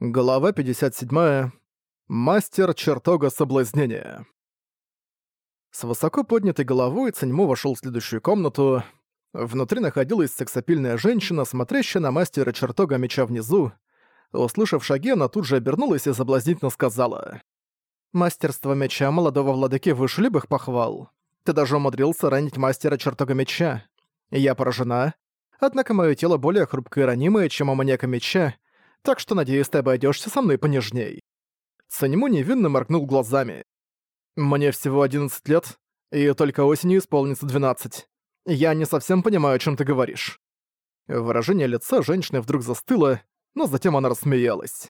Глава 57. Мастер чертога соблазнения. С высоко поднятой головой Циньмо вошел в следующую комнату. Внутри находилась сексапильная женщина, смотрящая на мастера чертога меча внизу. Услышав шаги, она тут же обернулась и соблазнительно сказала. «Мастерство меча молодого владыки выше любых похвал. Ты даже умудрился ранить мастера чертога меча. Я поражена. Однако мое тело более хрупкое и ранимое, чем у маньяка меча, так что, надеюсь, ты обойдешься со мной понежней». Санему невинно моргнул глазами. «Мне всего 11 лет, и только осенью исполнится 12. Я не совсем понимаю, о чем ты говоришь». Выражение лица женщины вдруг застыло, но затем она рассмеялась.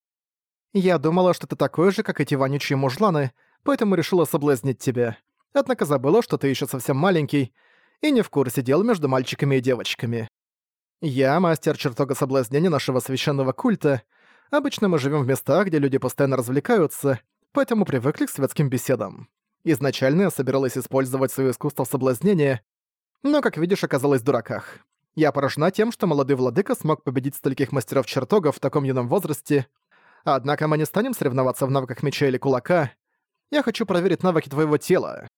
«Я думала, что ты такой же, как эти вонючие мужланы, поэтому решила соблазнить тебя. Однако забыла, что ты еще совсем маленький и не в курсе дел между мальчиками и девочками. Я мастер чертога соблазнения нашего священного культа. Обычно мы живем в местах, где люди постоянно развлекаются, поэтому привыкли к светским беседам. Изначально я собиралась использовать свое искусство соблазнения, но, как видишь, оказалась в дураках. Я поражена тем, что молодой владыка смог победить стольких мастеров чертогов в таком юном возрасте. Однако мы не станем соревноваться в навыках меча или кулака. Я хочу проверить навыки твоего тела.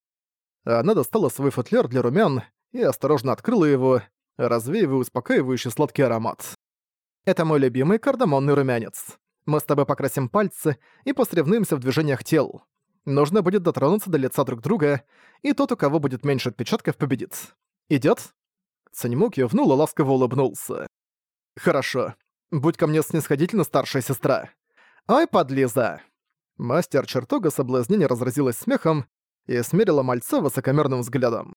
Она достала свой футляр для румян и осторожно открыла его, развеивая успокаивающий сладкий аромат. «Это мой любимый кардамонный румянец. Мы с тобой покрасим пальцы и посоревнуемся в движениях тел. Нужно будет дотронуться до лица друг друга, и тот, у кого будет меньше отпечатков, победит. Идёт?» Цаньму кивнул и ласково улыбнулся. «Хорошо. Будь ко мне снисходительно, старшая сестра. Ай, подлиза!» Мастер чертога соблазнения разразилась смехом и смерила мальца высокомерным взглядом.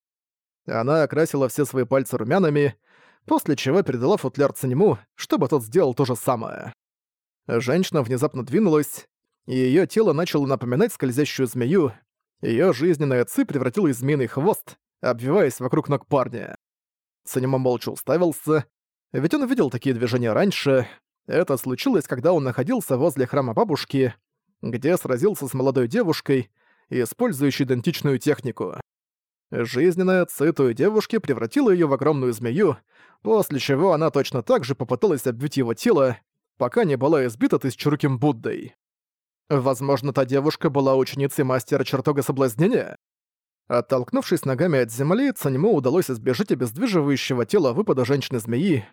Она окрасила все свои пальцы румянами, после чего передала футляр Циньму, чтобы тот сделал то же самое. Женщина внезапно двинулась, и её тело начало напоминать скользящую змею, её жизненная ци превратилась в змеиный хвост, обвиваясь вокруг ног парня. Циньма молча уставился, ведь он видел такие движения раньше. Это случилось, когда он находился возле храма бабушки, где сразился с молодой девушкой, использующей идентичную технику. Жизненная циту девушки превратила ее в огромную змею, после чего она точно так же попыталась обвить его тело, пока не была избита тысячеруким Буддой. Возможно, та девушка была ученицей мастера чертога соблазнения? Оттолкнувшись ногами от земли, Цаньму удалось избежать обездвиживающего тела выпада женщины-змеи.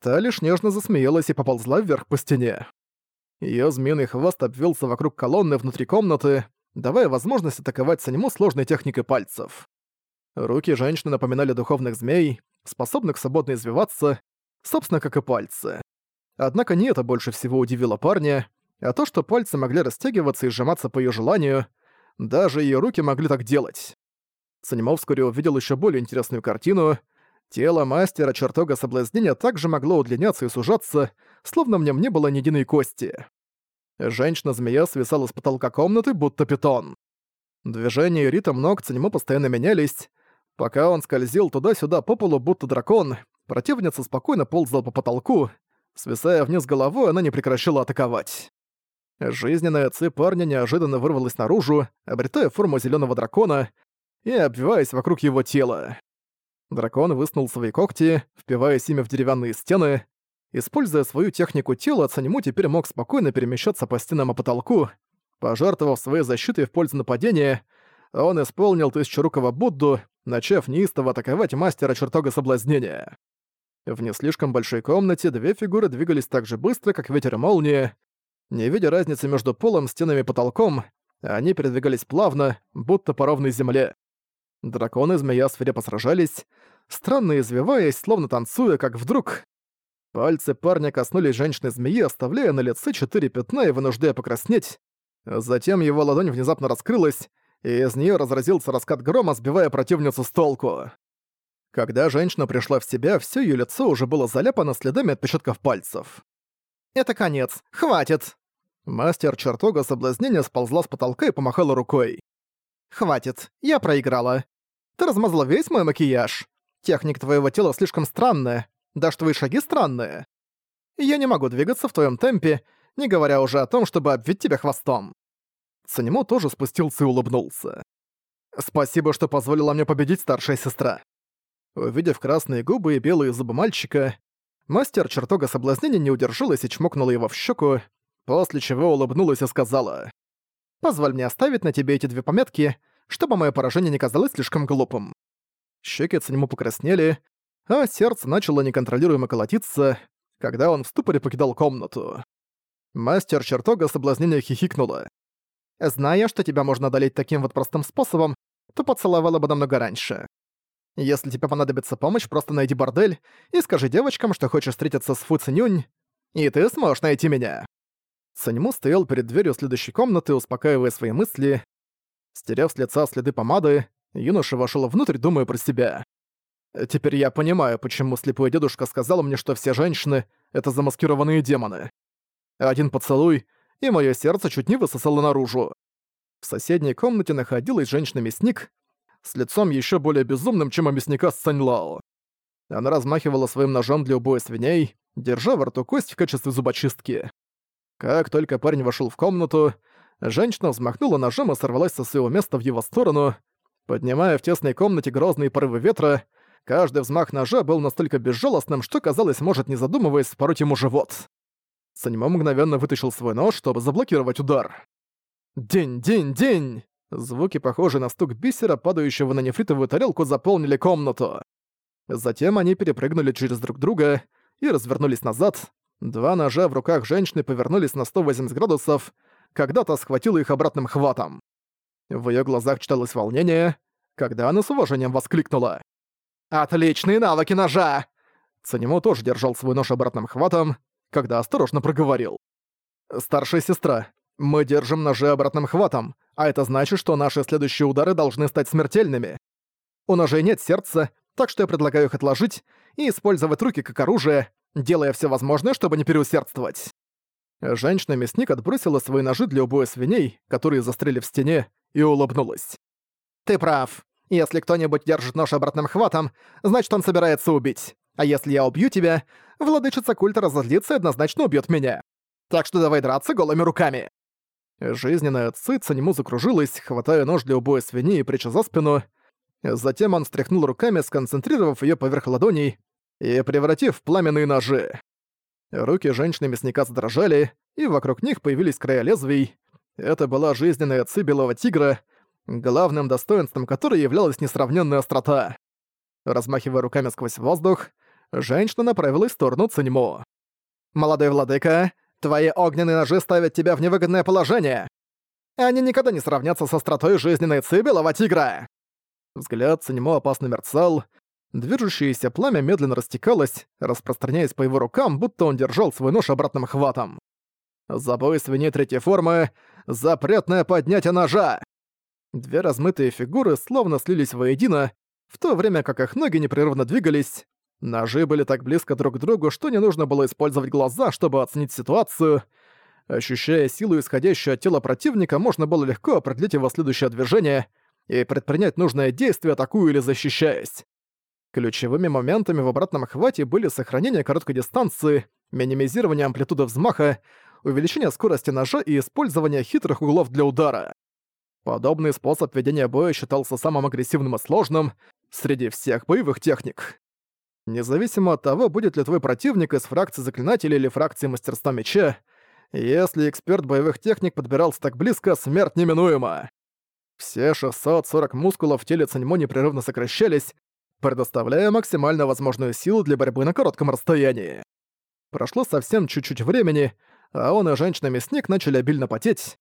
Та лишь нежно засмеялась и поползла вверх по стене. Её змеиный хвост обвился вокруг колонны внутри комнаты, давая возможность атаковать Санему сложной техникой пальцев. Руки женщины напоминали духовных змей, способных свободно извиваться, собственно, как и пальцы. Однако не это больше всего удивило парня, а то, что пальцы могли растягиваться и сжиматься по ее желанию, даже ее руки могли так делать. Санимов вскоре увидел еще более интересную картину. Тело мастера чертога соблазнения также могло удлиняться и сужаться, словно в нем не было ни единой кости. Женщина-змея свисала с потолка комнаты, будто питон. Движения и ритм ног Цанимо постоянно менялись, Пока он скользил туда-сюда по полу, будто дракон, противница спокойно ползала по потолку. Свисая вниз головой, она не прекращала атаковать. Жизненная ци парня неожиданно вырвалась наружу, обретая форму зеленого дракона и обвиваясь вокруг его тела. Дракон высунул свои когти, впиваясь ими в деревянные стены. Используя свою технику тела, Цанему теперь мог спокойно перемещаться по стенам и потолку. Пожертвовав своей защитой в пользу нападения, он исполнил тысячерукого Будду, начав неистово атаковать мастера чертога соблазнения. В не слишком большой комнате две фигуры двигались так же быстро, как ветер и молния. Не видя разницы между полом, стенами и потолком, они передвигались плавно, будто по ровной земле. Драконы и змея свирепо сражались, странно извиваясь, словно танцуя, как вдруг... Пальцы парня коснулись женщины-змеи, оставляя на лице четыре пятна и вынуждая покраснеть. Затем его ладонь внезапно раскрылась, и из нее разразился раскат грома, сбивая противницу с толку. Когда женщина пришла в себя, все ее лицо уже было заляпано следами отпечатков пальцев. «Это конец! Хватит!» Мастер чертога соблазнения сползла с потолка и помахала рукой. «Хватит, я проиграла. Ты размазала весь мой макияж. Техника твоего тела слишком странная, даже твои шаги странные. Я не могу двигаться в твоем темпе, не говоря уже о том, чтобы обвить тебя хвостом. Санему тоже спустился и улыбнулся. «Спасибо, что позволила мне победить, старшая сестра». Увидев красные губы и белые зубы мальчика, мастер чертога соблазнения не удержалась и чмокнула его в щеку. после чего улыбнулась и сказала. «Позволь мне оставить на тебе эти две пометки, чтобы мое поражение не казалось слишком глупым». Щеки Циньму покраснели, а сердце начало неконтролируемо колотиться, когда он в ступоре покидал комнату. Мастер чертога соблазнения хихикнула. «Зная, что тебя можно одолеть таким вот простым способом, то поцеловала бы намного раньше. Если тебе понадобится помощь, просто найди бордель и скажи девочкам, что хочешь встретиться с Фу Цинюнь, и ты сможешь найти меня». Саньму стоял перед дверью следующей комнаты, успокаивая свои мысли. Стерев с лица следы помады, юноша вошел внутрь, думая про себя. «Теперь я понимаю, почему слепой дедушка сказал мне, что все женщины — это замаскированные демоны. Один поцелуй, и мое сердце чуть не высосало наружу. В соседней комнате находилась женщина-мясник с лицом еще более безумным, чем у мясника с Саньлао. Она размахивала своим ножом для убоя свиней, держа во рту кость в качестве зубочистки. Как только парень вошел в комнату, женщина взмахнула ножом и сорвалась со своего места в его сторону, поднимая в тесной комнате грозные порывы ветра, каждый взмах ножа был настолько безжалостным, что, казалось, может, не задумываясь, спороть ему живот. Санимо мгновенно вытащил свой нож, чтобы заблокировать удар. «День, день, день!» Звуки, похожие на стук бисера, падающего на нефритовую тарелку, заполнили комнату. Затем они перепрыгнули через друг друга и развернулись назад. Два ножа в руках женщины повернулись на 180 градусов, когда-то схватила их обратным хватом. В её глазах читалось волнение, когда она с уважением воскликнула. «Отличные навыки ножа!» Цанимо тоже держал свой нож обратным хватом, когда осторожно проговорил. «Старшая сестра, мы держим ножи обратным хватом, а это значит, что наши следующие удары должны стать смертельными. У ножей нет сердца, так что я предлагаю их отложить и использовать руки как оружие, делая все возможное, чтобы не переусердствовать». Женщина-мясник отбросила свои ножи для убоя свиней, которые застряли в стене, и улыбнулась. «Ты прав. Если кто-нибудь держит нож обратным хватом, значит, он собирается убить. А если я убью тебя, владычица культа разозлится и однозначно убьет меня. Так что давай драться голыми руками». Жизненная цыца нему закружилась, хватая нож для убоя свиньи и пряча за спину. Затем он встряхнул руками, сконцентрировав ее поверх ладоней и превратив в пламенные ножи. Руки женщины-мясника задрожали, и вокруг них появились края лезвий. Это была жизненная ци белого тигра, главным достоинством которой являлась несравненная острота. Размахивая руками сквозь воздух, женщина направилась в сторону Циньмо. «Молодой владыка, твои огненные ножи ставят тебя в невыгодное положение. Они никогда не сравнятся с остротой жизненной ци белого тигра!» Взгляд Циньмо опасно мерцал, движущееся пламя медленно растекалось, распространяясь по его рукам, будто он держал свой нож обратным хватом. Забой свиней третьей формы, запретное поднятие ножа! Две размытые фигуры словно слились воедино, в то время как их ноги непрерывно двигались. Ножи были так близко друг к другу, что не нужно было использовать глаза, чтобы оценить ситуацию. Ощущая силу, исходящую от тела противника, можно было легко определить его следующее движение и предпринять нужное действие, атакуя или защищаясь. Ключевыми моментами в обратном хвате были сохранение короткой дистанции, минимизирование амплитуды взмаха, увеличение скорости ножа и использование хитрых углов для удара. Подобный способ ведения боя считался самым агрессивным и сложным среди всех боевых техник. Независимо от того, будет ли твой противник из фракции заклинателя или фракции мастерства меча, если эксперт боевых техник подбирался так близко, смерть неминуема. Все 640 мускулов в теле Циньмо непрерывно сокращались, предоставляя максимально возможную силу для борьбы на коротком расстоянии. Прошло совсем чуть-чуть времени, а он и женщина-мясник начали обильно потеть.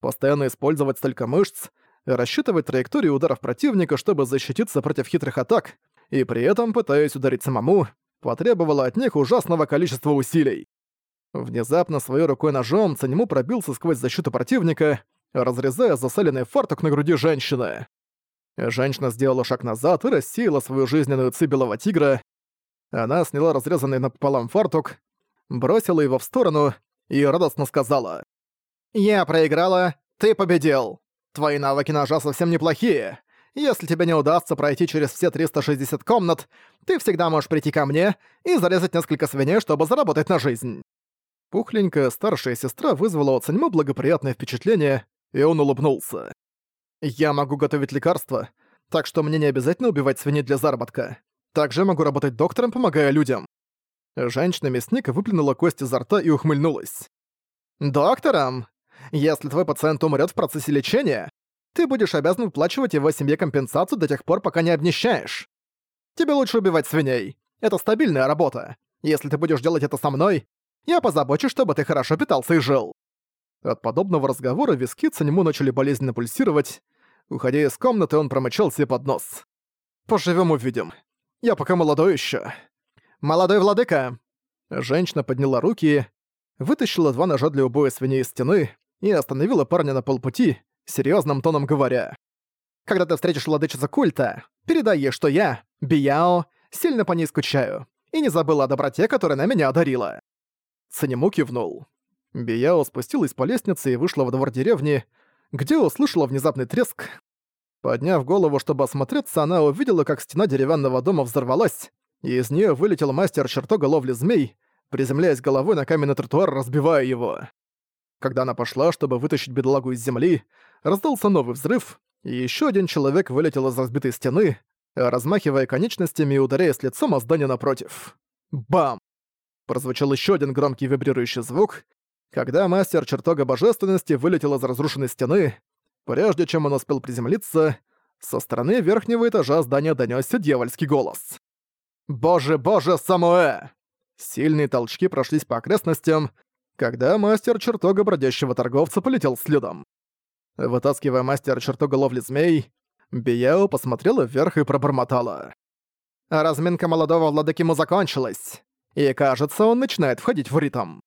Постоянно использовать столько мышц, рассчитывать траекторию ударов противника, чтобы защититься против хитрых атак, и при этом, пытаясь ударить самому, потребовало от них ужасного количества усилий. Внезапно своей рукой ножом Цанему пробился сквозь защиту противника, разрезая засаленный фартук на груди женщины. Женщина сделала шаг назад и рассеяла свою жизненную ци белого тигра. Она сняла разрезанный напополам фартук, бросила его в сторону и радостно сказала. «Я проиграла, ты победил. Твои навыки ножа совсем неплохие. Если тебе не удастся пройти через все 360 комнат, ты всегда можешь прийти ко мне и зарезать несколько свиней, чтобы заработать на жизнь». Пухленькая старшая сестра вызвала у Цаньмы благоприятное впечатление, и он улыбнулся. «Я могу готовить лекарства, так что мне не обязательно убивать свиней для заработка. Также могу работать доктором, помогая людям». Женщина-мясник выплюнула кость изо рта и ухмыльнулась. «Доктором? Если твой пациент умрет в процессе лечения, ты будешь обязан выплачивать его семье компенсацию до тех пор, пока не обнищаешь. Тебе лучше убивать свиней. Это стабильная работа. Если ты будешь делать это со мной, я позабочусь, чтобы ты хорошо питался и жил». От подобного разговора виски Цанему начали болезненно пульсировать. Уходя из комнаты, он промычал себе под нос. «Поживем увидим. Я пока молодой еще. «Молодой владыка!» Женщина подняла руки, вытащила два ножа для убоя свиней из стены и остановила парня на полпути, серьезным тоном говоря. «Когда ты встретишь владычицу культа, передай ей, что я, Бияо, сильно по ней скучаю, и не забыла о доброте, которая на меня одарила». Цанему кивнул. Бияо спустилась по лестнице и вышла во двор деревни, где услышала внезапный треск. Подняв голову, чтобы осмотреться, она увидела, как стена деревянного дома взорвалась, и из нее вылетел мастер чертога ловли змей, приземляясь головой на каменный тротуар, разбивая его. Когда она пошла, чтобы вытащить бедолагу из земли, раздался новый взрыв, и еще один человек вылетел из разбитой стены, размахивая конечностями и ударяясь лицом о здание напротив. Бам! Прозвучал еще один громкий вибрирующий звук, когда мастер чертога божественности вылетел из разрушенной стены. Прежде чем он успел приземлиться, со стороны верхнего этажа здания донёсся дьявольский голос. «Боже, боже, Самуэ!» Сильные толчки прошлись по окрестностям, когда мастер чертога бродящего торговца полетел следом. Вытаскивая мастер чертога ловли змей, Бияо посмотрела вверх и пробормотала. Разминка молодого владыки закончилась, и кажется, он начинает входить в ритм.